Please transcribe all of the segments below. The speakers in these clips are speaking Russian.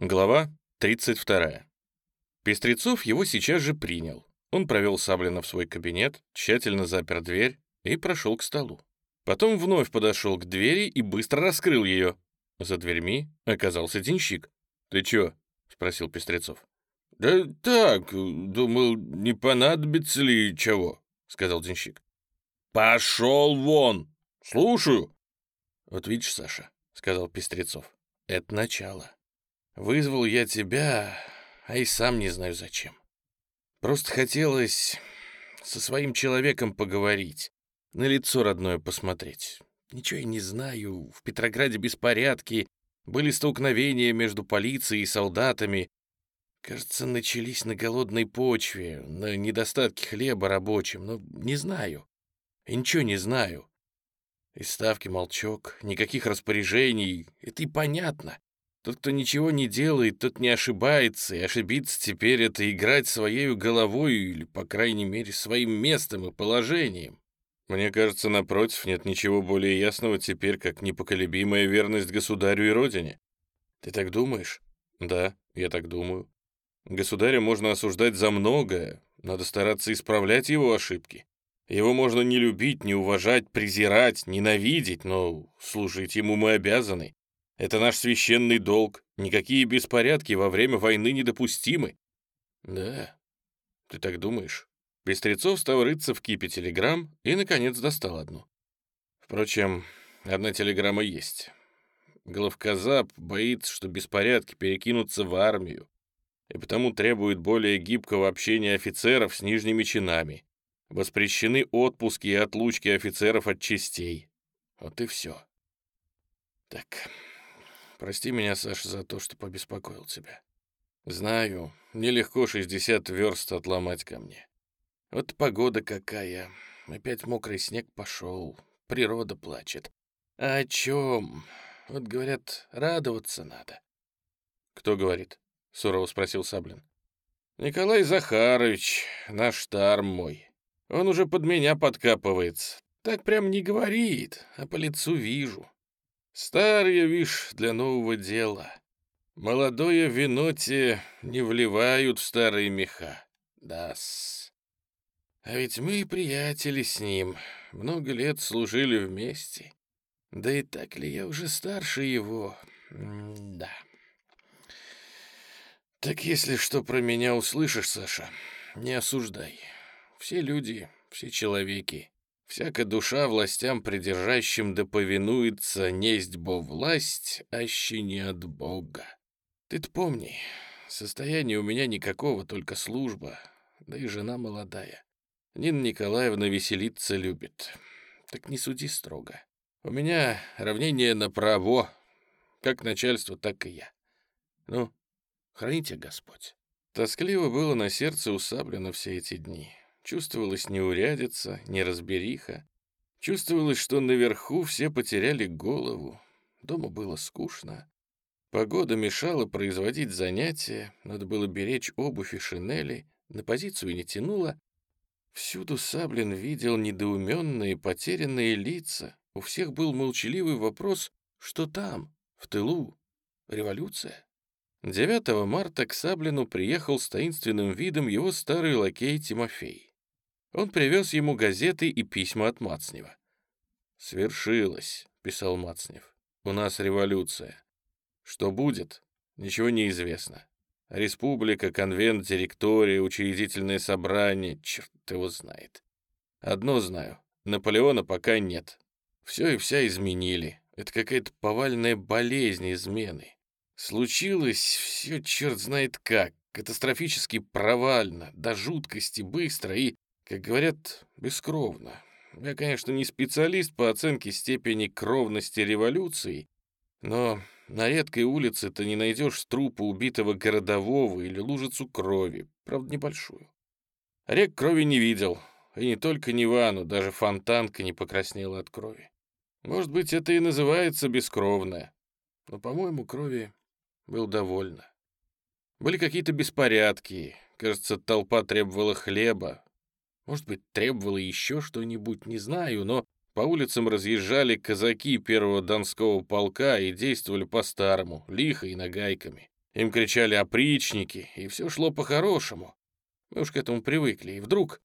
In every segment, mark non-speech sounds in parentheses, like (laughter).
Глава 32. Пестрецов его сейчас же принял. Он провел Саблина в свой кабинет, тщательно запер дверь и прошел к столу. Потом вновь подошел к двери и быстро раскрыл ее. За дверьми оказался денщик. «Ты чё?» — спросил Пестрецов. «Да так, думал, не понадобится ли чего», — сказал денщик. «Пошел вон! Слушаю!» «Вот видишь, Саша», — сказал Пестрецов, — «это начало. Вызвал я тебя, а и сам не знаю зачем. Просто хотелось со своим человеком поговорить, на лицо родное посмотреть. Ничего я не знаю, в Петрограде беспорядки, были столкновения между полицией и солдатами. Кажется, начались на голодной почве, на недостатке хлеба рабочим, но не знаю. И ничего не знаю. Из ставки молчок, никаких распоряжений, это и понятно. Тот, кто ничего не делает, тот не ошибается, и ошибиться теперь — это играть своей головой или, по крайней мере, своим местом и положением. Мне кажется, напротив, нет ничего более ясного теперь, как непоколебимая верность государю и родине. Ты так думаешь? Да, я так думаю. Государя можно осуждать за многое, надо стараться исправлять его ошибки. Его можно не любить, не уважать, презирать, ненавидеть, но служить ему мы обязаны. Это наш священный долг. Никакие беспорядки во время войны недопустимы». «Да, ты так думаешь?» Пестрецов стал рыться в кипе телеграмм и, наконец, достал одну. Впрочем, одна телеграмма есть. Головказап боится, что беспорядки перекинутся в армию, и потому требует более гибкого общения офицеров с нижними чинами. Воспрещены отпуски и отлучки офицеров от частей. Вот и все. Так, Прости меня, Саша, за то, что побеспокоил тебя. Знаю, нелегко 60 верст отломать ко мне. Вот погода какая. Опять мокрый снег пошел. Природа плачет. А о чем? Вот, говорят, радоваться надо. Кто говорит? Сурово спросил Саблин. Николай Захарович, наш тарм мой. Он уже под меня подкапывается. Так прям не говорит, а по лицу вижу. Старые, вишь, для нового дела. Молодое вино те не вливают в старые меха. Да-с. А ведь мы приятели с ним, много лет служили вместе. Да и так ли я уже старше его? М да. Так если что про меня услышишь, Саша, не осуждай. Все люди, все человеки Всяка душа властям придержащим да повинуется, несть бо власть, аще не от Бога. Ты-то помни, состояния у меня никакого, только служба, да и жена молодая. Нина Николаевна веселиться любит. Так не суди строго. У меня равнение на право, как начальство, так и я. Ну, храните Господь. Тоскливо было на сердце у Саблина все эти дни. Чувствовалась неурядица, неразбериха. Чувствовалось, что наверху все потеряли голову. Дома было скучно. Погода мешала производить занятия, надо было беречь обувь и шинели, на позицию не тянуло. Всюду Саблин видел недоуменные, потерянные лица. У всех был молчаливый вопрос, что там, в тылу, революция. 9 марта к Саблину приехал с таинственным видом его старый лакей Тимофей. Он привез ему газеты и письма от Мацнева. «Свершилось», — писал Мацнев. «У нас революция. Что будет, ничего не известно. Республика, конвент, директория, учредительное собрание, черт его знает. Одно знаю, Наполеона пока нет. Все и вся изменили. Это какая-то повальная болезнь измены. Случилось все черт знает как, катастрофически провально, до жуткости быстро и как говорят, бескровно. Я, конечно, не специалист по оценке степени кровности революции, но на редкой улице ты не найдешь трупа убитого городового или лужицу крови, правда, небольшую. Рек крови не видел, и не только Невану, даже фонтанка не покраснела от крови. Может быть, это и называется бескровное, но, по-моему, крови был довольно. Были какие-то беспорядки, кажется, толпа требовала хлеба, может быть, требовало еще что-нибудь, не знаю, но по улицам разъезжали казаки первого Донского полка и действовали по-старому, лихо и нагайками. Им кричали опричники, и все шло по-хорошему. Мы уж к этому привыкли. И вдруг,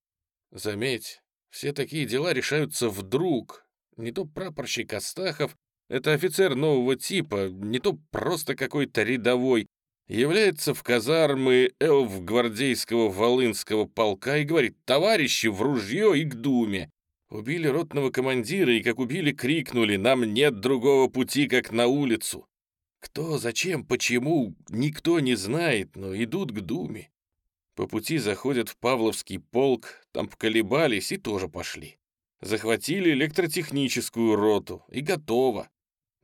заметь, все такие дела решаются вдруг. Не то прапорщик Астахов, это офицер нового типа, не то просто какой-то рядовой, является в казармы элф гвардейского волынского полка и говорит «Товарищи, в ружье и к думе!» Убили ротного командира и, как убили, крикнули «Нам нет другого пути, как на улицу!» Кто, зачем, почему, никто не знает, но идут к думе. По пути заходят в Павловский полк, там поколебались и тоже пошли. Захватили электротехническую роту, и готово.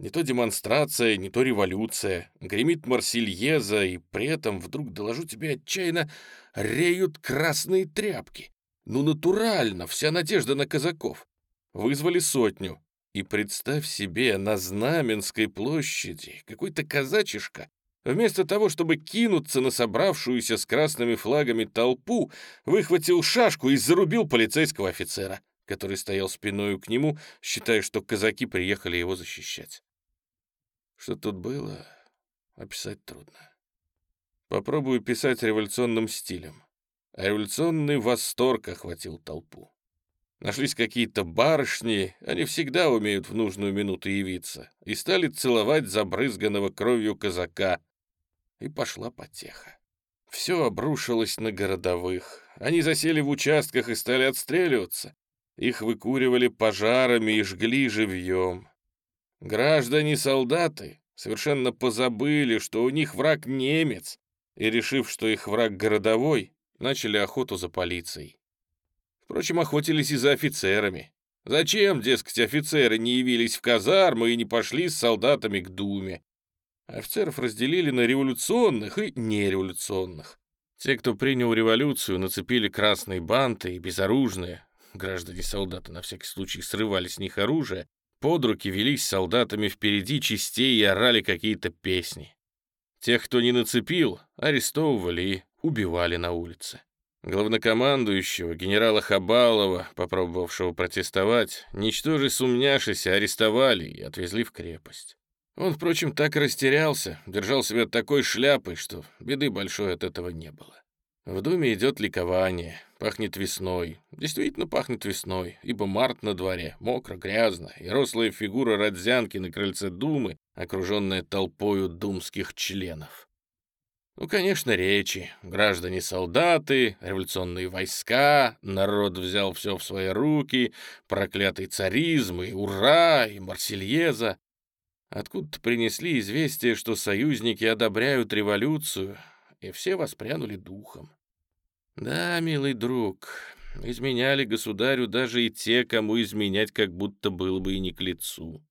Не то демонстрация, не то революция. Гремит Марсельеза, и при этом вдруг, доложу тебе отчаянно, реют красные тряпки. Ну, натурально, вся надежда на казаков. Вызвали сотню. И представь себе, на Знаменской площади какой-то казачишка, вместо того, чтобы кинуться на собравшуюся с красными флагами толпу, выхватил шашку и зарубил полицейского офицера, который стоял спиною к нему, считая, что казаки приехали его защищать. Что тут было, описать трудно. Попробую писать революционным стилем. А революционный восторг охватил толпу. Нашлись какие-то барышни, они всегда умеют в нужную минуту явиться, и стали целовать забрызганного кровью казака. И пошла потеха. Все обрушилось на городовых. Они засели в участках и стали отстреливаться. Их выкуривали пожарами и жгли живьем. Граждане-солдаты совершенно позабыли, что у них враг немец, и, решив, что их враг городовой, начали охоту за полицией. Впрочем, охотились и за офицерами. Зачем, дескать, офицеры не явились в казармы и не пошли с солдатами к Думе? Офицеров разделили на революционных и нереволюционных. Те, кто принял революцию, нацепили красные банты и безоружные. Граждане-солдаты на всякий случай срывали с них оружие под руки велись солдатами впереди частей и орали какие-то песни. Тех, кто не нацепил, арестовывали и убивали на улице. Главнокомандующего, генерала Хабалова, попробовавшего протестовать, ничтоже сумняшися, арестовали и отвезли в крепость. Он, впрочем, так растерялся, держал себя такой шляпой, что беды большой от этого не было. В Думе идет ликование, пахнет весной. Действительно пахнет весной, ибо март на дворе, мокро, грязно, и рослая фигура Родзянки на крыльце Думы, окруженная толпою думских членов. Ну, конечно, речи. Граждане-солдаты, революционные войска, народ взял все в свои руки, проклятый царизм, и ура, и Марсельеза. Откуда-то принесли известие, что союзники одобряют революцию, и все воспрянули духом. Да, милый друг, изменяли государю даже и те, кому изменять как будто было бы и не к лицу.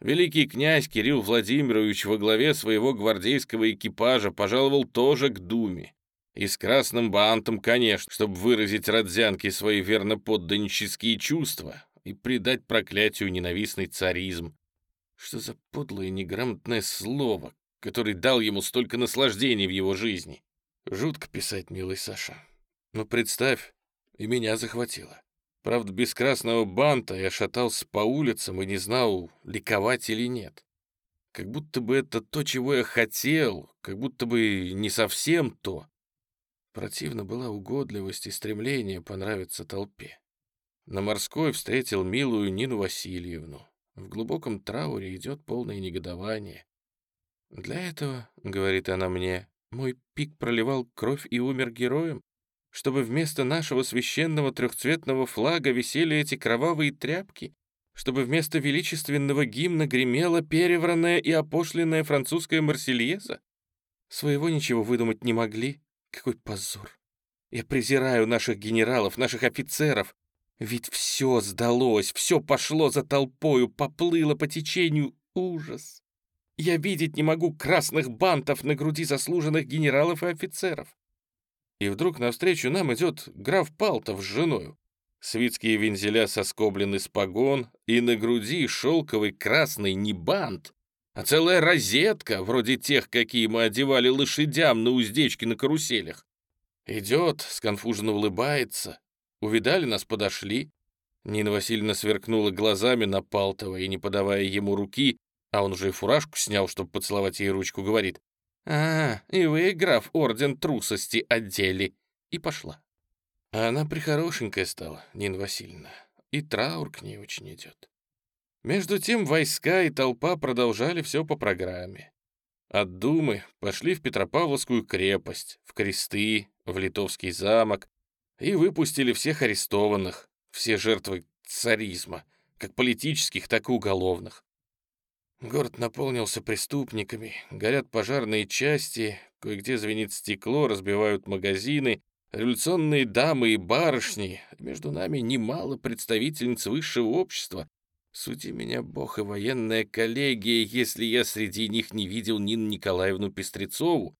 Великий князь Кирилл Владимирович во главе своего гвардейского экипажа пожаловал тоже к Думе. И с красным бантом, конечно, чтобы выразить Родзянке свои верноподданнические чувства и придать проклятию ненавистный царизм. Что за подлое неграмотное слово, который дал ему столько наслаждений в его жизни. Жутко писать, милый Саша. Но представь, и меня захватило. Правда, без красного банта я шатался по улицам и не знал, ликовать или нет. Как будто бы это то, чего я хотел, как будто бы не совсем то. Противно была угодливость и стремление понравиться толпе. На морской встретил милую Нину Васильевну. В глубоком трауре идет полное негодование. «Для этого, — говорит она мне, — мой пик проливал кровь и умер героем, чтобы вместо нашего священного трехцветного флага висели эти кровавые тряпки, чтобы вместо величественного гимна гремела перевранная и опошленная французская марсельеза? Своего ничего выдумать не могли. Какой позор! Я презираю наших генералов, наших офицеров. Ведь все сдалось, все пошло за толпою, поплыло по течению. Ужас! Я видеть не могу красных бантов на груди заслуженных генералов и офицеров. И вдруг навстречу нам идет граф Палтов с женою. Свитские вензеля соскоблены с погон, и на груди шелковый красный не бант, а целая розетка, вроде тех, какие мы одевали лошадям на уздечке на каруселях. Идет, сконфуженно улыбается. Увидали нас, подошли. Нина Васильевна сверкнула глазами на Палтова и, не подавая ему руки, а он уже и фуражку снял, чтобы поцеловать ей ручку, говорит, «А, и вы, граф, орден трусости отдели!» И пошла. А она прихорошенькая стала, Нина Васильевна, и траур к ней очень идет. Между тем войска и толпа продолжали все по программе. От Думы пошли в Петропавловскую крепость, в Кресты, в Литовский замок и выпустили всех арестованных, все жертвы царизма, как политических, так и уголовных. Город наполнился преступниками, горят пожарные части, кое-где звенит стекло, разбивают магазины, революционные дамы и барышни. Между нами немало представительниц высшего общества. Суди меня, бог, и военная коллегия, если я среди них не видел Нину Николаевну Пестрецову.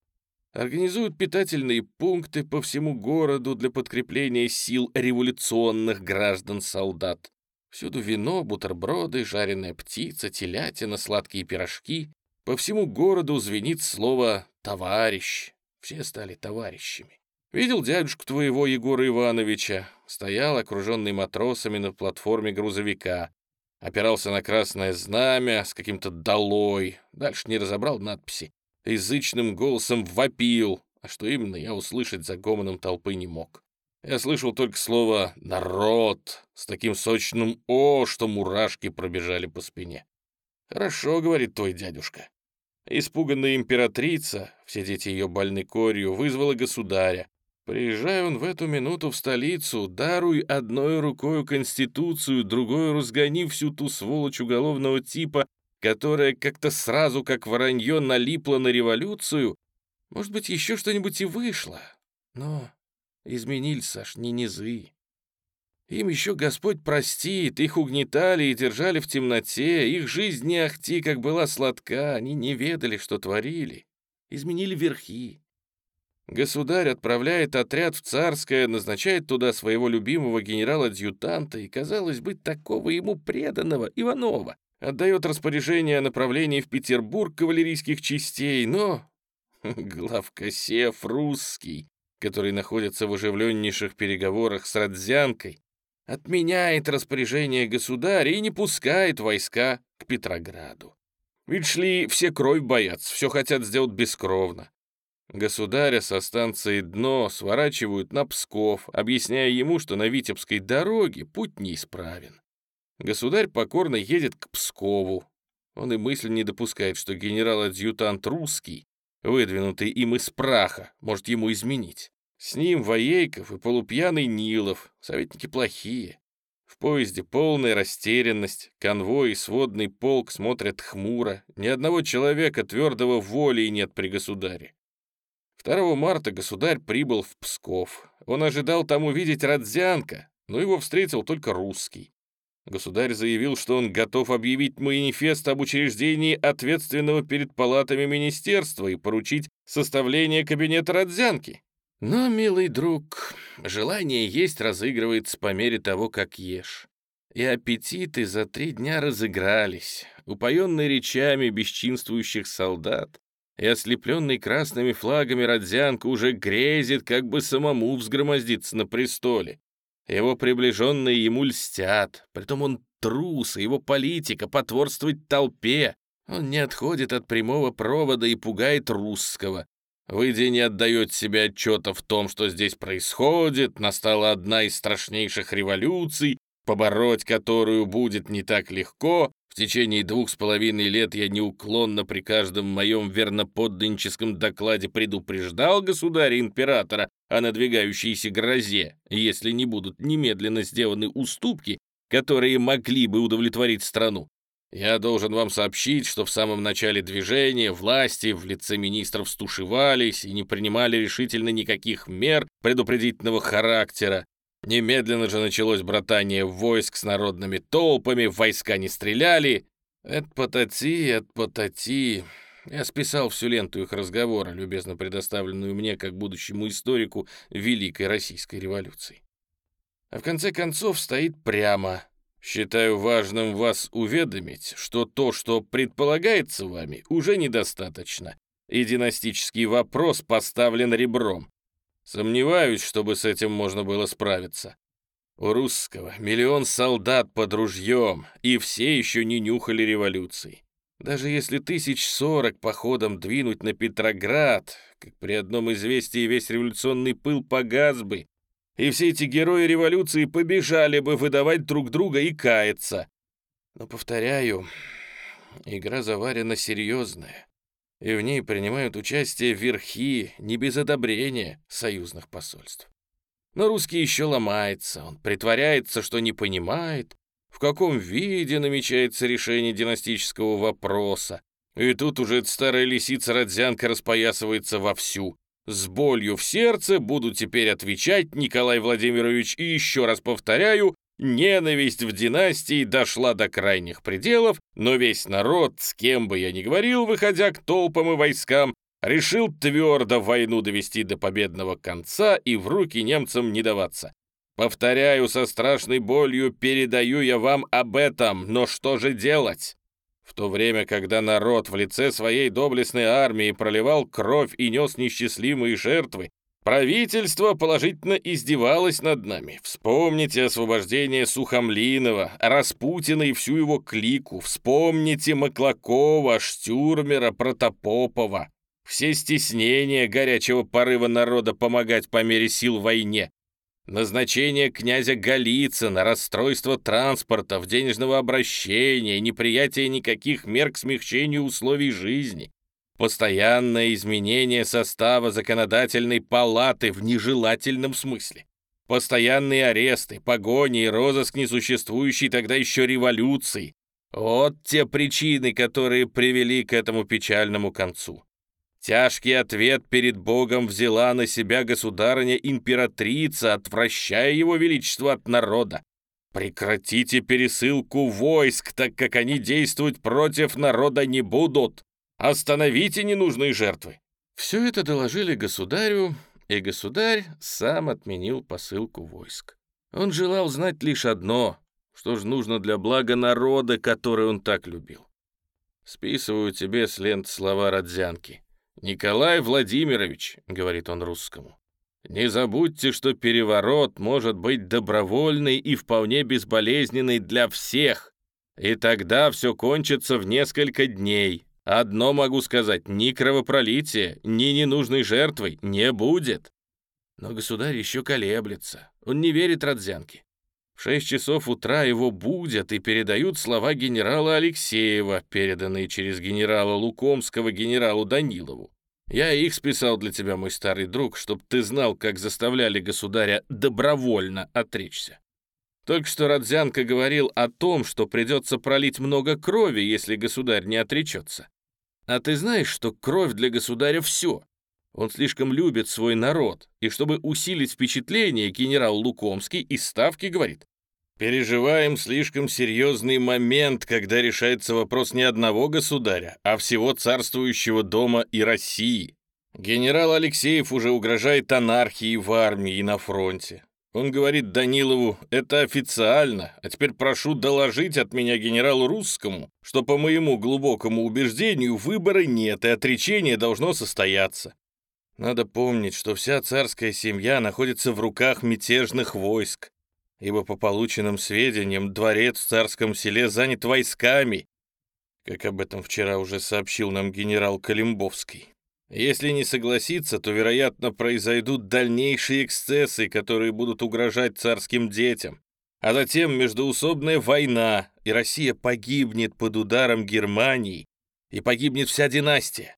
Организуют питательные пункты по всему городу для подкрепления сил революционных граждан-солдат. Всюду вино, бутерброды, жареная птица, телятина, сладкие пирожки. По всему городу звенит слово «товарищ». Все стали товарищами. Видел дядюшку твоего Егора Ивановича. Стоял, окруженный матросами на платформе грузовика. Опирался на красное знамя с каким-то долой. Дальше не разобрал надписи. Язычным голосом вопил. А что именно, я услышать за гомоном толпы не мог. Я слышал только слово «народ» с таким сочным «о», что мурашки пробежали по спине. «Хорошо», — говорит твой дядюшка. Испуганная императрица, все дети ее больны корью, вызвала государя. Приезжая он в эту минуту в столицу, даруй одной рукой Конституцию, другой разгони всю ту сволочь уголовного типа, которая как-то сразу, как воронье, налипла на революцию. Может быть, еще что-нибудь и вышло. Но Изменились, Саш, не низы. Им еще Господь простит, их угнетали и держали в темноте, их жизнь не ахти, как была сладка, они не ведали, что творили. Изменили верхи. Государь отправляет отряд в Царское, назначает туда своего любимого генерала-адъютанта и, казалось бы, такого ему преданного Иванова. Отдает распоряжение о направлении в Петербург кавалерийских частей, но... (laughs) Главка Сев русский, который находится в оживленнейших переговорах с Родзянкой, отменяет распоряжение государя и не пускает войска к Петрограду. Ведь шли все кровь боятся, все хотят сделать бескровно. Государя со станции «Дно» сворачивают на Псков, объясняя ему, что на Витебской дороге путь неисправен. Государь покорно едет к Пскову. Он и мысль не допускает, что генерал-адъютант русский, выдвинутый им из праха, может ему изменить. С ним Воейков и полупьяный Нилов, советники плохие. В поезде полная растерянность, конвой и сводный полк смотрят хмуро, ни одного человека твердого воли нет при государе. 2 марта государь прибыл в Псков. Он ожидал там увидеть Родзянка, но его встретил только русский. Государь заявил, что он готов объявить манифест об учреждении ответственного перед палатами министерства и поручить составление кабинета Родзянки. Но, милый друг, желание есть разыгрывается по мере того, как ешь. И аппетиты за три дня разыгрались, упоенный речами бесчинствующих солдат, и ослепленный красными флагами Родзянка уже грезит, как бы самому взгромоздиться на престоле. Его приближенные ему льстят, притом он трус, и его политика потворствовать толпе. Он не отходит от прямого провода и пугает русского, вы не отдаете себе отчета в том, что здесь происходит, настала одна из страшнейших революций, побороть которую будет не так легко. В течение двух с половиной лет я неуклонно при каждом моем верноподданническом докладе предупреждал государя-императора о надвигающейся грозе, если не будут немедленно сделаны уступки, которые могли бы удовлетворить страну. Я должен вам сообщить, что в самом начале движения власти в лице министров стушевались и не принимали решительно никаких мер предупредительного характера. Немедленно же началось братание войск с народными толпами, войска не стреляли. Это потати, это потати. Я списал всю ленту их разговора, любезно предоставленную мне как будущему историку Великой Российской революции. А в конце концов стоит прямо Считаю важным вас уведомить, что то, что предполагается вами, уже недостаточно, и династический вопрос поставлен ребром. Сомневаюсь, чтобы с этим можно было справиться. У русского миллион солдат под ружьем, и все еще не нюхали революции. Даже если тысяч сорок походом двинуть на Петроград, как при одном известии весь революционный пыл погас бы, и все эти герои революции побежали бы выдавать друг друга и каяться. Но, повторяю, игра заварена серьезная, и в ней принимают участие верхи не без одобрения союзных посольств. Но русский еще ломается, он притворяется, что не понимает, в каком виде намечается решение династического вопроса. И тут уже старая лисица-родзянка распоясывается вовсю. С болью в сердце буду теперь отвечать, Николай Владимирович, и еще раз повторяю, ненависть в династии дошла до крайних пределов, но весь народ, с кем бы я ни говорил, выходя к толпам и войскам, решил твердо войну довести до победного конца и в руки немцам не даваться. Повторяю со страшной болью, передаю я вам об этом, но что же делать? В то время, когда народ в лице своей доблестной армии проливал кровь и нес несчастливые жертвы, правительство положительно издевалось над нами. Вспомните освобождение Сухомлинова, Распутина и всю его клику. Вспомните Маклакова, Штюрмера, Протопопова. Все стеснения горячего порыва народа помогать по мере сил войне. Назначение князя Голицына, расстройство транспорта, денежного обращения, неприятие никаких мер к смягчению условий жизни, постоянное изменение состава законодательной палаты в нежелательном смысле, постоянные аресты, погони и розыск несуществующей тогда еще революции. Вот те причины, которые привели к этому печальному концу. Тяжкий ответ перед Богом взяла на себя государыня-императрица, отвращая его величество от народа. Прекратите пересылку войск, так как они действовать против народа не будут. Остановите ненужные жертвы. Все это доложили государю, и государь сам отменил посылку войск. Он желал знать лишь одно, что же нужно для блага народа, который он так любил. Списываю тебе с лент слова Родзянки. «Николай Владимирович», — говорит он русскому, «не забудьте, что переворот может быть добровольный и вполне безболезненный для всех, и тогда все кончится в несколько дней. Одно могу сказать, ни кровопролития, ни ненужной жертвы не будет». Но государь еще колеблется, он не верит Родзянке. В шесть часов утра его будят и передают слова генерала Алексеева, переданные через генерала Лукомского генералу Данилову. Я их списал для тебя, мой старый друг, чтоб ты знал, как заставляли государя добровольно отречься. Только что Родзянко говорил о том, что придется пролить много крови, если государь не отречется. А ты знаешь, что кровь для государя все. Он слишком любит свой народ, и чтобы усилить впечатление, генерал Лукомский из Ставки говорит, Переживаем слишком серьезный момент, когда решается вопрос не одного государя, а всего царствующего дома и России. Генерал Алексеев уже угрожает анархией в армии и на фронте. Он говорит Данилову, это официально, а теперь прошу доложить от меня генералу Русскому, что по моему глубокому убеждению выбора нет и отречение должно состояться. Надо помнить, что вся царская семья находится в руках мятежных войск, ибо по полученным сведениям дворец в царском селе занят войсками, как об этом вчера уже сообщил нам генерал Калимбовский. Если не согласиться, то, вероятно, произойдут дальнейшие эксцессы, которые будут угрожать царским детям. А затем междуусобная война, и Россия погибнет под ударом Германии, и погибнет вся династия.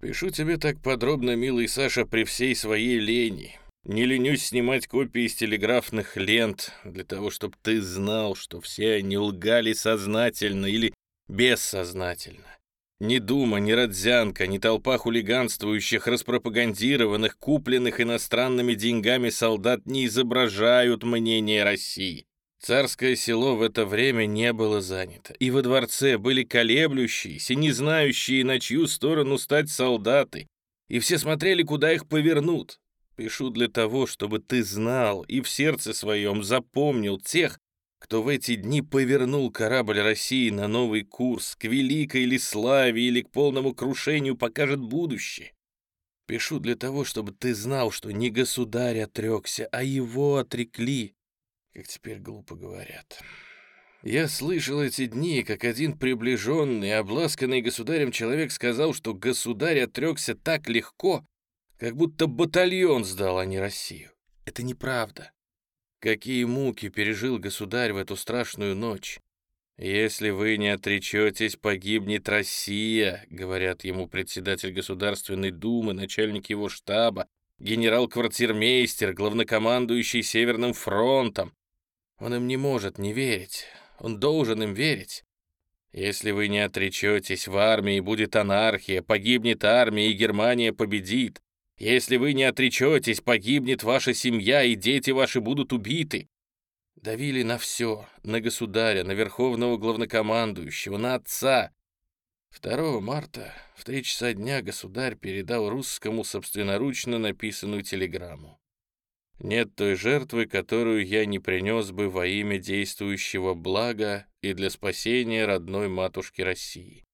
Пишу тебе так подробно, милый Саша, при всей своей лени. Не ленюсь снимать копии из телеграфных лент для того, чтобы ты знал, что все они лгали сознательно или бессознательно. Ни Дума, ни Родзянка, ни толпа хулиганствующих, распропагандированных, купленных иностранными деньгами солдат не изображают мнение России. Царское село в это время не было занято, и во дворце были колеблющиеся, не знающие, на чью сторону стать солдаты, и все смотрели, куда их повернут. Пишу для того, чтобы ты знал и в сердце своем запомнил тех, кто в эти дни повернул корабль России на новый курс, к великой ли славе или к полному крушению покажет будущее. Пишу для того, чтобы ты знал, что не государь отрекся, а его отрекли, как теперь глупо говорят. Я слышал эти дни, как один приближенный, обласканный государем человек сказал, что государь отрекся так легко, как будто батальон сдал, а не Россию. Это неправда. Какие муки пережил государь в эту страшную ночь. «Если вы не отречетесь, погибнет Россия», — говорят ему председатель Государственной Думы, начальник его штаба, генерал-квартирмейстер, главнокомандующий Северным фронтом. Он им не может не верить. Он должен им верить. Если вы не отречетесь, в армии будет анархия, погибнет армия, и Германия победит. Если вы не отречетесь, погибнет ваша семья, и дети ваши будут убиты. Давили на все, на государя, на верховного главнокомандующего, на отца. 2 марта в три часа дня государь передал русскому собственноручно написанную телеграмму. Нет той жертвы, которую я не принес бы во имя действующего блага и для спасения родной матушки России.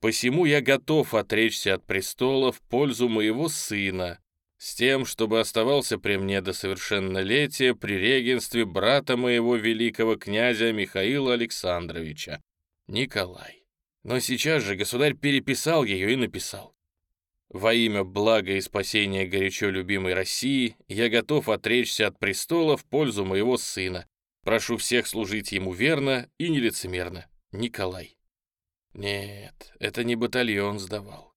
Посему я готов отречься от престола в пользу моего сына, с тем, чтобы оставался при мне до совершеннолетия при регенстве брата моего великого князя Михаила Александровича, Николай. Но сейчас же государь переписал ее и написал. Во имя блага и спасения горячо любимой России я готов отречься от престола в пользу моего сына. Прошу всех служить ему верно и нелицемерно. Николай. Нет, это не батальон сдавал.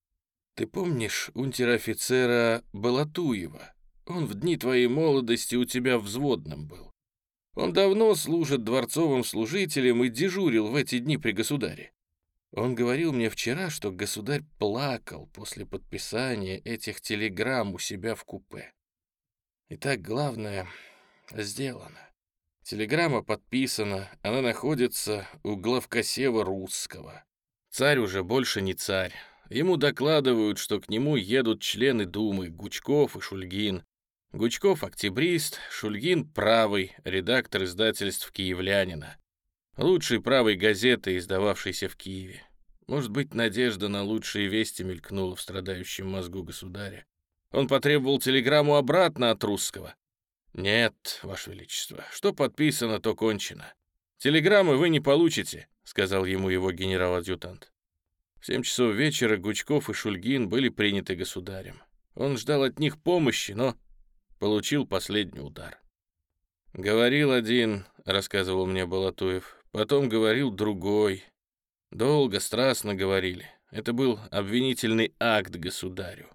Ты помнишь унтер-офицера Балатуева? Он в дни твоей молодости у тебя взводным был. Он давно служит дворцовым служителем и дежурил в эти дни при государе. Он говорил мне вчера, что государь плакал после подписания этих телеграмм у себя в купе. Итак, главное сделано. Телеграмма подписана, она находится у главкосева русского. Царь уже больше не царь. Ему докладывают, что к нему едут члены Думы Гучков и Шульгин. Гучков — октябрист, Шульгин — правый, редактор издательств «Киевлянина» лучшей правой газеты, издававшейся в Киеве. Может быть, надежда на лучшие вести мелькнула в страдающем мозгу государя. Он потребовал телеграмму обратно от русского. «Нет, Ваше Величество, что подписано, то кончено. Телеграммы вы не получите», — сказал ему его генерал-адъютант. В семь часов вечера Гучков и Шульгин были приняты государем. Он ждал от них помощи, но получил последний удар. «Говорил один», — рассказывал мне Балатуев, Потом говорил другой. Долго, страстно говорили. Это был обвинительный акт государю.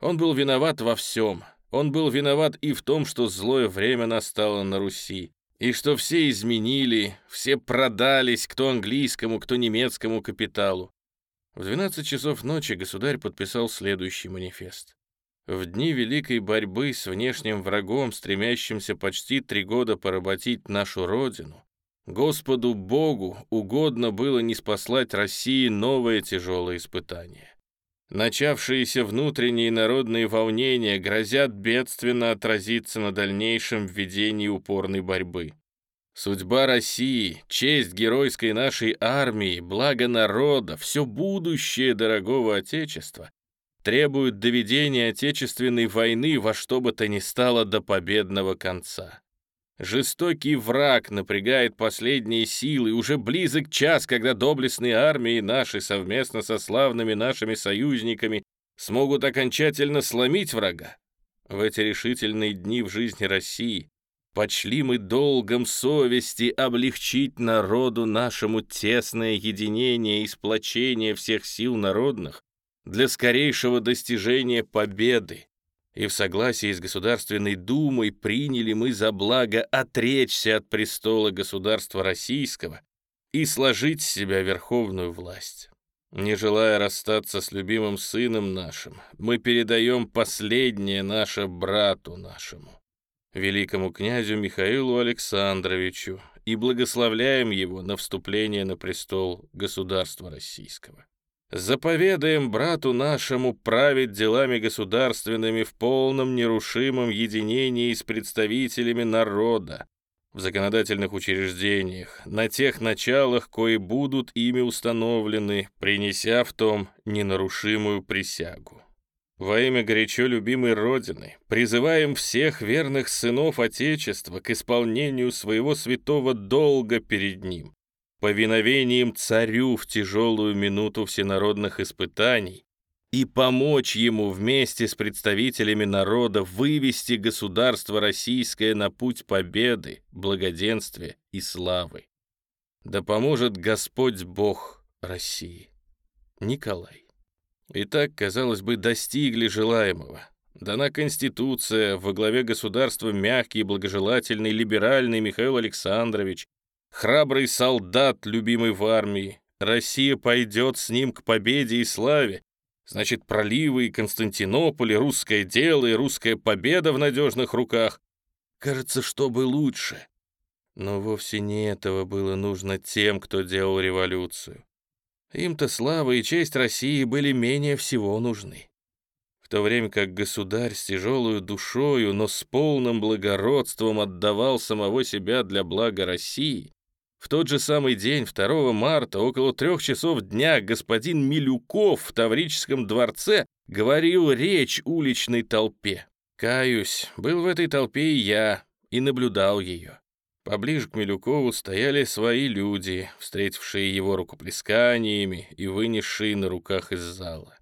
Он был виноват во всем. Он был виноват и в том, что злое время настало на Руси, и что все изменили, все продались, кто английскому, кто немецкому капиталу. В 12 часов ночи государь подписал следующий манифест. В дни великой борьбы с внешним врагом, стремящимся почти три года поработить нашу родину, Господу Богу угодно было не спаслать России новое тяжелое испытание. Начавшиеся внутренние народные волнения грозят бедственно отразиться на дальнейшем введении упорной борьбы. Судьба России, честь геройской нашей армии, благо народа, все будущее дорогого Отечества требуют доведения Отечественной войны во что бы то ни стало до победного конца. Жестокий враг напрягает последние силы, уже близок час, когда доблестные армии наши совместно со славными нашими союзниками смогут окончательно сломить врага. В эти решительные дни в жизни России почли мы долгом совести облегчить народу нашему тесное единение и сплочение всех сил народных для скорейшего достижения победы, и в согласии с Государственной Думой приняли мы за благо отречься от престола государства российского и сложить с себя верховную власть. Не желая расстаться с любимым сыном нашим, мы передаем последнее наше брату нашему, великому князю Михаилу Александровичу, и благословляем его на вступление на престол государства российского. Заповедаем брату нашему править делами государственными в полном нерушимом единении с представителями народа, в законодательных учреждениях, на тех началах, кои будут ими установлены, принеся в том ненарушимую присягу. Во имя горячо любимой Родины призываем всех верных сынов Отечества к исполнению своего святого долга перед Ним, повиновением царю в тяжелую минуту всенародных испытаний и помочь ему вместе с представителями народа вывести государство российское на путь победы, благоденствия и славы. Да поможет Господь Бог России. Николай. Итак, казалось бы, достигли желаемого. Дана Конституция, во главе государства мягкий, благожелательный, либеральный Михаил Александрович, храбрый солдат, любимый в армии. Россия пойдет с ним к победе и славе, Значит, проливы и Константинополь, русское дело, и русская победа в надежных руках. Кажется, что бы лучше. Но вовсе не этого было нужно тем, кто делал революцию. Им-то слава и честь России были менее всего нужны. В то время как государь с тяжелую душою, но с полным благородством отдавал самого себя для блага России, в тот же самый день, 2 марта, около трех часов дня, господин Милюков в Таврическом дворце говорил речь уличной толпе. Каюсь, был в этой толпе и я, и наблюдал ее. Поближе к Милюкову стояли свои люди, встретившие его рукоплесканиями и вынесшие на руках из зала.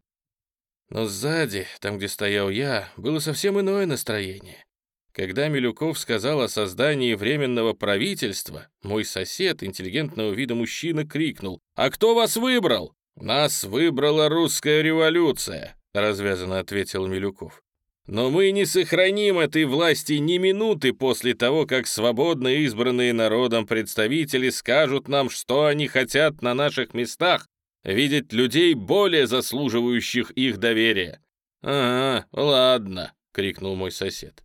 Но сзади, там, где стоял я, было совсем иное настроение. Когда Милюков сказал о создании временного правительства, мой сосед, интеллигентного вида мужчина, крикнул «А кто вас выбрал?» «Нас выбрала русская революция», — развязанно ответил Милюков. «Но мы не сохраним этой власти ни минуты после того, как свободно избранные народом представители скажут нам, что они хотят на наших местах, видеть людей, более заслуживающих их доверия». «Ага, ладно», — крикнул мой сосед.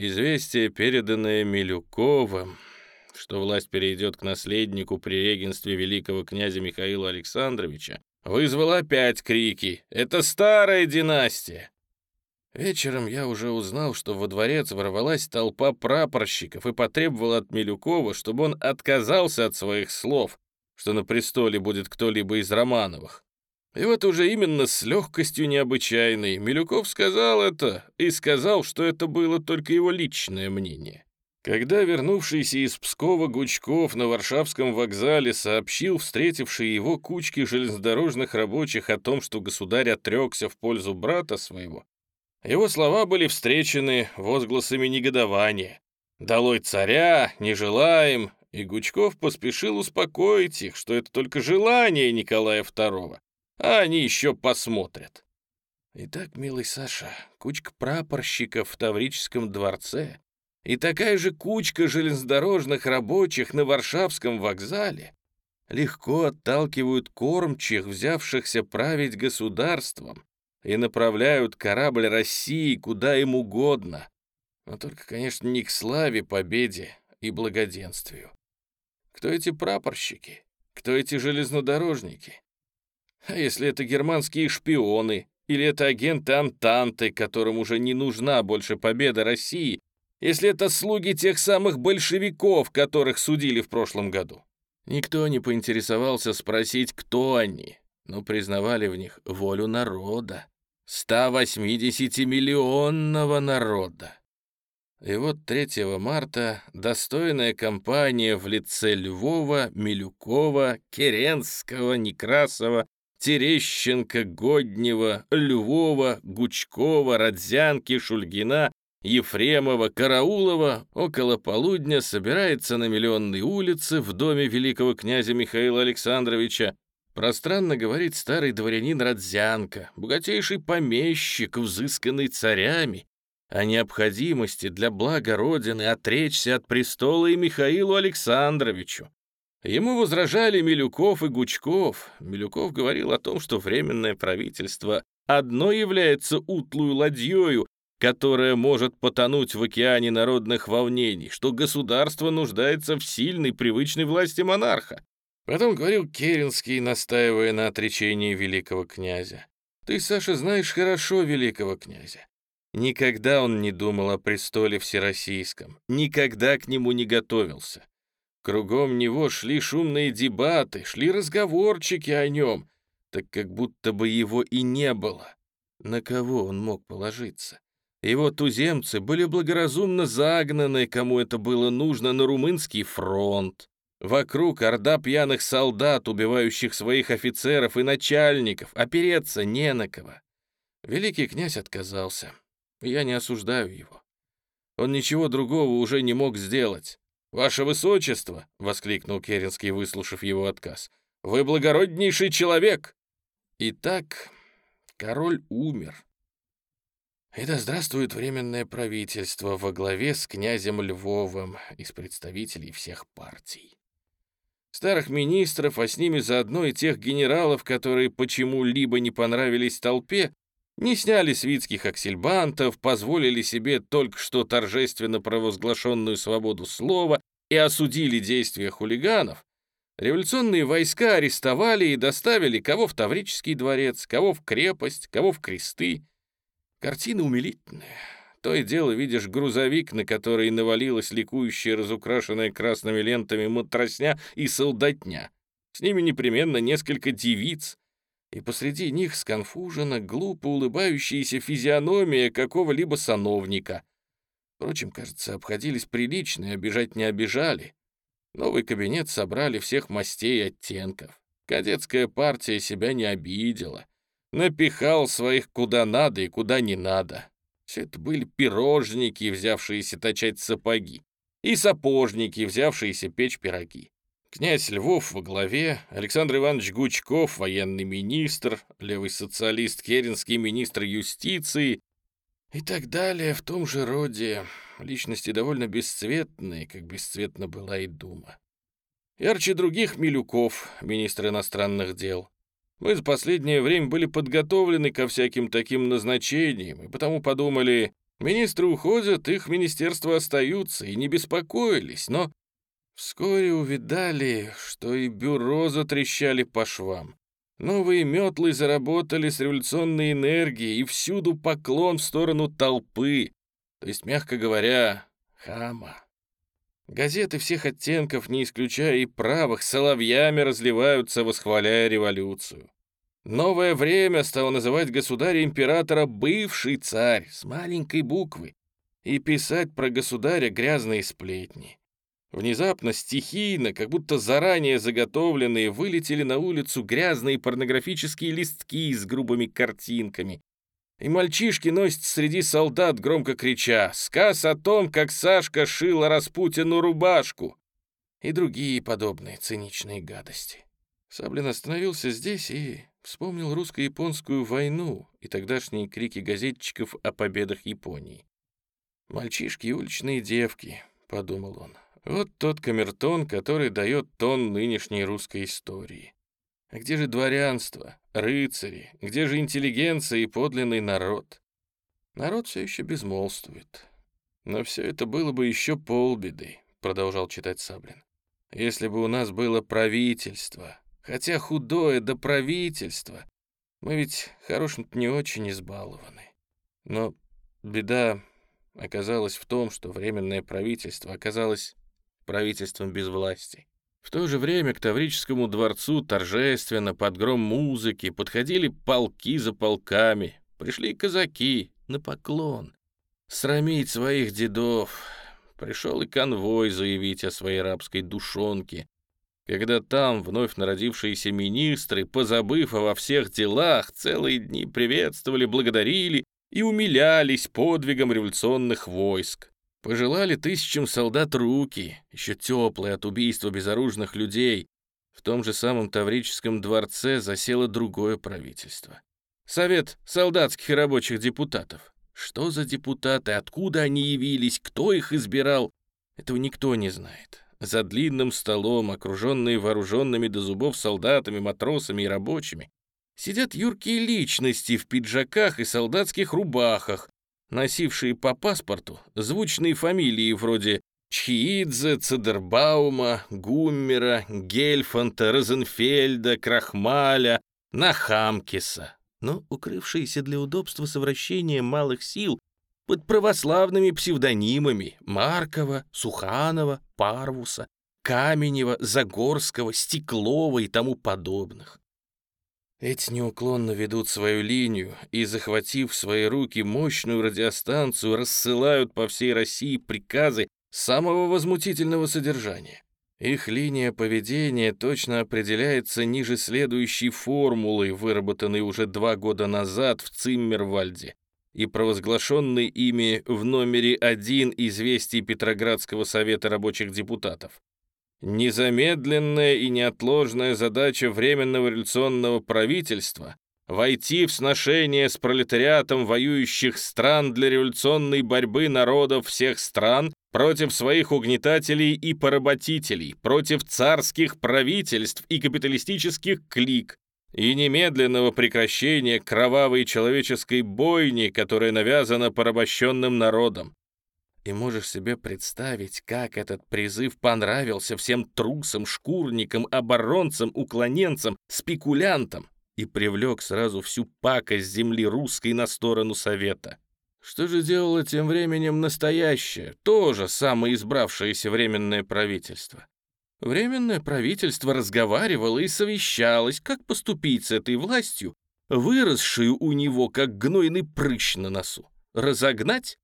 Известие, переданное Милюковым, что власть перейдет к наследнику при регенстве великого князя Михаила Александровича, вызвало опять крики «Это старая династия!». Вечером я уже узнал, что во дворец ворвалась толпа прапорщиков и потребовала от Милюкова, чтобы он отказался от своих слов, что на престоле будет кто-либо из Романовых. И вот уже именно с легкостью необычайной Милюков сказал это и сказал, что это было только его личное мнение. Когда вернувшийся из Пскова Гучков на Варшавском вокзале сообщил встретившей его кучке железнодорожных рабочих о том, что государь отрекся в пользу брата своего, его слова были встречены возгласами негодования. «Долой царя! Не желаем!» И Гучков поспешил успокоить их, что это только желание Николая II, а они еще посмотрят. Итак, милый Саша, кучка прапорщиков в Таврическом дворце и такая же кучка железнодорожных рабочих на Варшавском вокзале легко отталкивают кормчих, взявшихся править государством, и направляют корабль России куда им угодно, но только, конечно, не к славе, победе и благоденствию. Кто эти прапорщики? Кто эти железнодорожники? А если это германские шпионы, или это агенты Антанты, которым уже не нужна больше победа России, если это слуги тех самых большевиков, которых судили в прошлом году? Никто не поинтересовался спросить, кто они, но признавали в них волю народа. 180-миллионного народа. И вот 3 марта достойная компания в лице Львова, Милюкова, Керенского, Некрасова Терещенко, Годнева, Львова, Гучкова, Родзянки, Шульгина, Ефремова, Караулова около полудня собирается на Миллионной улице в доме великого князя Михаила Александровича. Пространно говорит старый дворянин Родзянко, богатейший помещик, взысканный царями, о необходимости для блага Родины отречься от престола и Михаилу Александровичу. Ему возражали Милюков и Гучков. Милюков говорил о том, что Временное правительство одно является утлую ладьёю, которая может потонуть в океане народных волнений, что государство нуждается в сильной привычной власти монарха. Потом говорил Керенский, настаивая на отречении великого князя. «Ты, Саша, знаешь хорошо великого князя. Никогда он не думал о престоле всероссийском, никогда к нему не готовился. Кругом него шли шумные дебаты, шли разговорчики о нем, так как будто бы его и не было. На кого он мог положиться? Его туземцы были благоразумно загнаны, кому это было нужно, на румынский фронт. Вокруг орда пьяных солдат, убивающих своих офицеров и начальников, опереться не на кого. Великий князь отказался. Я не осуждаю его. Он ничего другого уже не мог сделать. «Ваше высочество!» — воскликнул Керенский, выслушав его отказ. «Вы благороднейший человек!» Итак, король умер. И да здравствует Временное правительство во главе с князем Львовым из представителей всех партий. Старых министров, а с ними заодно и тех генералов, которые почему-либо не понравились толпе, не сняли свитских аксельбантов, позволили себе только что торжественно провозглашенную свободу слова и осудили действия хулиганов, революционные войска арестовали и доставили кого в Таврический дворец, кого в крепость, кого в кресты. Картина умилительная. То и дело видишь грузовик, на который навалилась ликующая, разукрашенная красными лентами матросня и солдатня. С ними непременно несколько девиц, и посреди них сконфужена, глупо улыбающаяся физиономия какого-либо сановника. Впрочем, кажется, обходились прилично и обижать не обижали. Новый кабинет собрали всех мастей и оттенков. Кадетская партия себя не обидела. Напихал своих куда надо и куда не надо. Все это были пирожники, взявшиеся точать сапоги, и сапожники, взявшиеся печь пироги. Князь Львов во главе, Александр Иванович Гучков, военный министр, левый социалист Керенский, министр юстиции и так далее в том же роде. Личности довольно бесцветные, как бесцветна была и Дума. Ярче других Милюков, министр иностранных дел. Мы за последнее время были подготовлены ко всяким таким назначениям, и потому подумали, министры уходят, их министерства остаются, и не беспокоились, но Вскоре увидали, что и бюро затрещали по швам. Новые метлы заработали с революционной энергией, и всюду поклон в сторону толпы, то есть, мягко говоря, хама. Газеты всех оттенков, не исключая и правых, соловьями разливаются, восхваляя революцию. Новое время стало называть государя-императора «бывший царь» с маленькой буквы и писать про государя грязные сплетни. Внезапно, стихийно, как будто заранее заготовленные, вылетели на улицу грязные порнографические листки с грубыми картинками. И мальчишки носят среди солдат, громко крича, сказ о том, как Сашка шила Распутину рубашку. И другие подобные циничные гадости. Саблин остановился здесь и вспомнил русско-японскую войну и тогдашние крики газетчиков о победах Японии. «Мальчишки и уличные девки», — подумал он, вот тот камертон, который дает тон нынешней русской истории. А где же дворянство, рыцари, где же интеллигенция и подлинный народ? Народ все еще безмолвствует. Но все это было бы еще полбеды, продолжал читать Саблин. Если бы у нас было правительство, хотя худое до правительства, мы ведь хорошим не очень избалованы. Но беда оказалась в том, что временное правительство оказалось правительством без власти. В то же время к Таврическому дворцу торжественно под гром музыки подходили полки за полками, пришли казаки на поклон. Срамить своих дедов. Пришел и конвой заявить о своей рабской душонке, когда там вновь народившиеся министры, позабыв о во всех делах, целые дни приветствовали, благодарили и умилялись подвигом революционных войск. Пожелали тысячам солдат руки, еще теплые от убийства безоружных людей. В том же самом Таврическом дворце засело другое правительство. Совет солдатских и рабочих депутатов. Что за депутаты, откуда они явились, кто их избирал, этого никто не знает. За длинным столом, окруженные вооруженными до зубов солдатами, матросами и рабочими, сидят юркие личности в пиджаках и солдатских рубахах, носившие по паспорту звучные фамилии вроде Чхиидзе, Цедербаума, Гуммера, Гельфанта, Розенфельда, Крахмаля, Нахамкиса, но укрывшиеся для удобства совращения малых сил под православными псевдонимами Маркова, Суханова, Парвуса, Каменева, Загорского, Стеклова и тому подобных. Эти неуклонно ведут свою линию и, захватив в свои руки мощную радиостанцию, рассылают по всей России приказы самого возмутительного содержания. Их линия поведения точно определяется ниже следующей формулы, выработанной уже два года назад в Циммервальде и провозглашенной ими в номере один известий Петроградского совета рабочих депутатов. Незамедленная и неотложная задача Временного революционного правительства войти в сношение с пролетариатом воюющих стран для революционной борьбы народов всех стран против своих угнетателей и поработителей, против царских правительств и капиталистических клик, и немедленного прекращения кровавой человеческой бойни, которая навязана порабощенным народом. И можешь себе представить, как этот призыв понравился всем трусам, шкурникам, оборонцам, уклоненцам, спекулянтам и привлек сразу всю пакость земли русской на сторону Совета. Что же делало тем временем настоящее, тоже самоизбравшееся временное правительство? Временное правительство разговаривало и совещалось, как поступить с этой властью, выросшую у него, как гнойный прыщ на носу. Разогнать?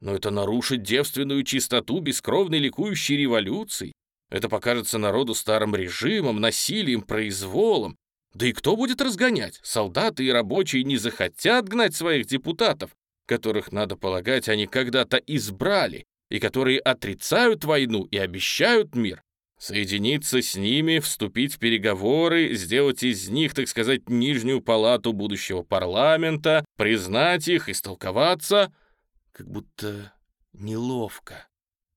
Но это нарушит девственную чистоту бескровной ликующей революции. Это покажется народу старым режимом, насилием, произволом. Да и кто будет разгонять? Солдаты и рабочие не захотят гнать своих депутатов, которых, надо полагать, они когда-то избрали, и которые отрицают войну и обещают мир, соединиться с ними, вступить в переговоры, сделать из них, так сказать, нижнюю палату будущего парламента, признать их, истолковаться, как будто неловко.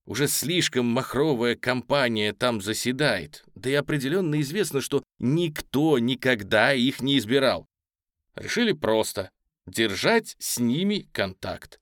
Уже слишком махровая компания там заседает, да и определенно известно, что никто никогда их не избирал. Решили просто держать с ними контакт.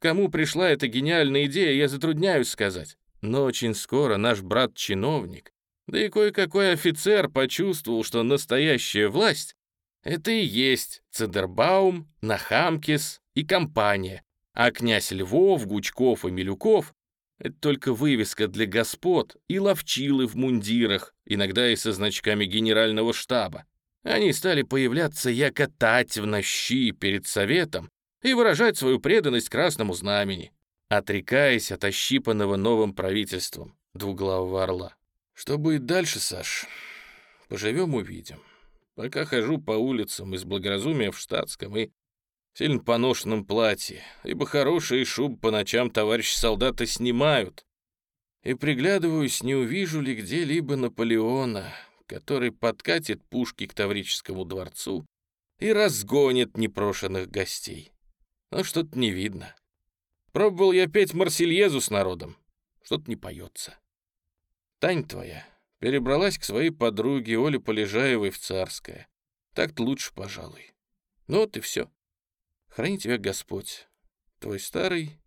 Кому пришла эта гениальная идея, я затрудняюсь сказать. Но очень скоро наш брат-чиновник, да и кое-какой офицер почувствовал, что настоящая власть — это и есть Цедербаум, Нахамкис и компания, а князь Львов, Гучков и Милюков — это только вывеска для господ и ловчилы в мундирах, иногда и со значками генерального штаба. Они стали появляться якотать в нощи перед советом и выражать свою преданность Красному Знамени, отрекаясь от ощипанного новым правительством двуглавого орла. Что будет дальше, Саш? Поживем — увидим. Пока хожу по улицам из благоразумия в штатском и сильно поношенном платье, ибо хорошие шубы по ночам товарищи солдаты снимают, и приглядываюсь, не увижу ли где-либо Наполеона, который подкатит пушки к Таврическому дворцу и разгонит непрошенных гостей. Но что-то не видно. Пробовал я петь Марсельезу с народом. Что-то не поется. Тань твоя перебралась к своей подруге Оле Полежаевой в Царское. Так-то лучше, пожалуй. Ну вот и все. Храни тебя Господь. Твой старый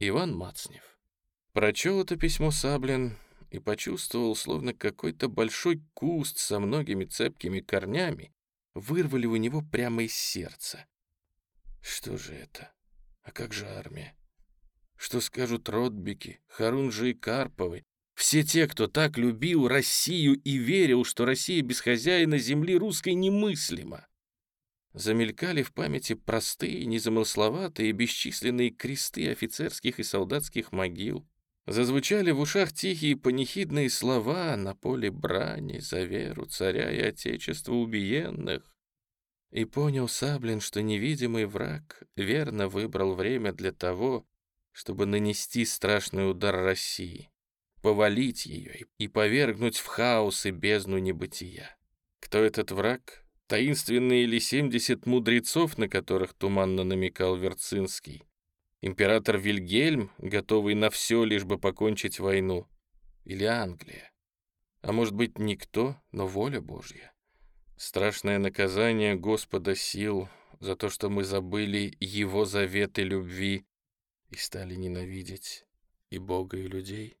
Иван Мацнев. Прочел это письмо Саблин и почувствовал, словно какой-то большой куст со многими цепкими корнями вырвали у него прямо из сердца. Что же это? А как же армия? Что скажут Ротбики, Харунжи и Карповы? Все те, кто так любил Россию и верил, что Россия без хозяина земли русской немыслима. Замелькали в памяти простые, незамысловатые, бесчисленные кресты офицерских и солдатских могил, Зазвучали в ушах тихие панихидные слова на поле брани за веру царя и отечества убиенных. И понял Саблин, что невидимый враг верно выбрал время для того, чтобы нанести страшный удар России, повалить ее и повергнуть в хаос и бездну небытия. Кто этот враг? Таинственные ли семьдесят мудрецов, на которых туманно намекал Верцинский? Император Вильгельм, готовый на все, лишь бы покончить войну? Или Англия? А может быть, никто, но воля Божья? Страшное наказание Господа сил за то, что мы забыли Его заветы любви и стали ненавидеть и Бога, и людей?